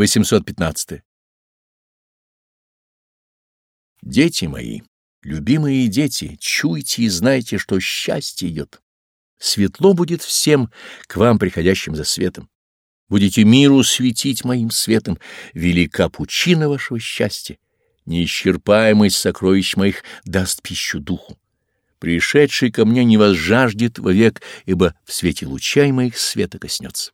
815. Дети мои, любимые дети, чуйте и знайте, что счастье идет. Светло будет всем, к вам приходящим за светом. Будете миру светить моим светом, велика пучина вашего счастья. Неисчерпаемость сокровищ моих даст пищу духу. Пришедший ко мне не вас жаждет вовек, ибо в свете лучай моих света коснется.